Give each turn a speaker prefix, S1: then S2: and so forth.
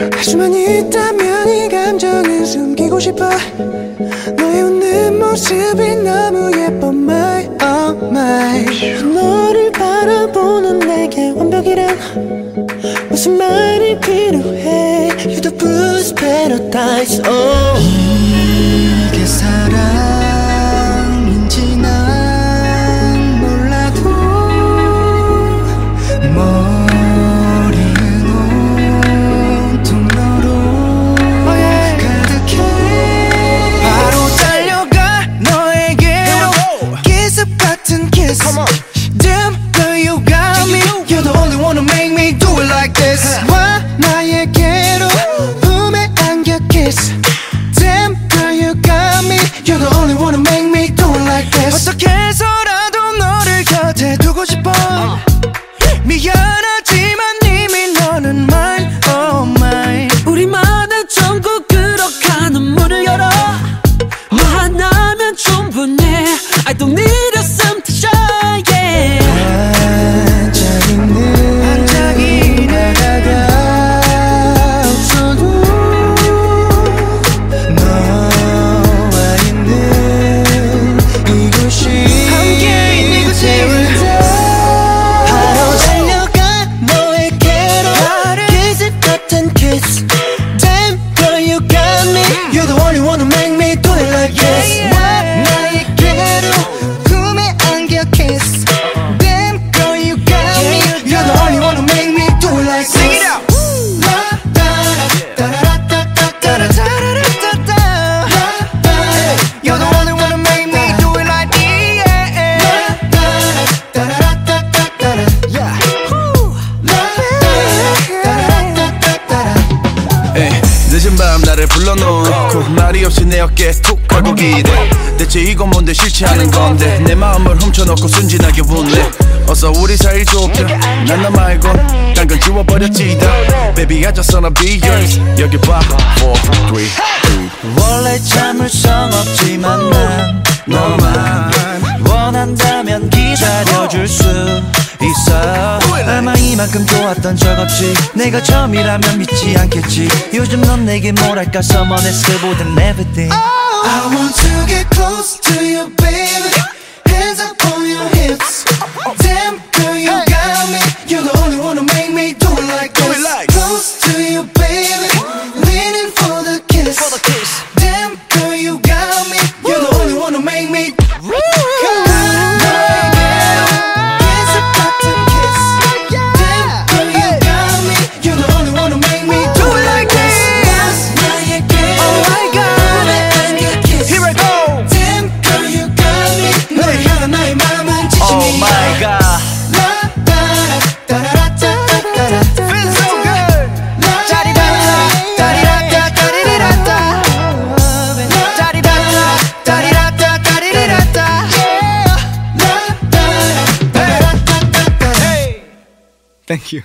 S1: 할 수만 있다면 이 감정은 숨기고 싶어. 너의 웃는 모습이 너무 예뻐 my oh my. 너를 바라보는 내게 완벽이란 무슨 말이 필요해? You're the blues paradise oh Who make me do it like this 와 나에게로 품에 안겨 kiss Damn girl you got me You're the only one who make me do it like this 어떻게 해서라도 너를 곁에 두고 싶어 미안하지만 이미 너는 mine oh mine
S2: 우리만의 전국으로 가는 문을 열어 너 하나면 충분해 I don't need
S3: 늦은 밤 나를 불러놓고 말이 없이 내 어깨에 툭 하고 기대. 대체 이건 뭔데? 싫지 않은 건데. 내 마음을 훔쳐놓고 순진하게 웃네. 어서 우리 사이 좁혀 난너 말고 딴건 지워버렸지 다. Baby I just wanna be yours. 여기 봐. 4, 3, 2
S4: 원래 참을 성 없지만 난 너만 원한다면 기다려줄 수 있어 이만큼 좋았던 적 없지 내가 처음이라면 믿지 않겠지 요즘 넌 내게 뭐랄까 Someone else보단 everything
S1: I want to get close to you, baby. Hands up on your hips. Damn, girl, you got me. You're the only one who make me do it like this. Close to you, baby.
S3: Thank you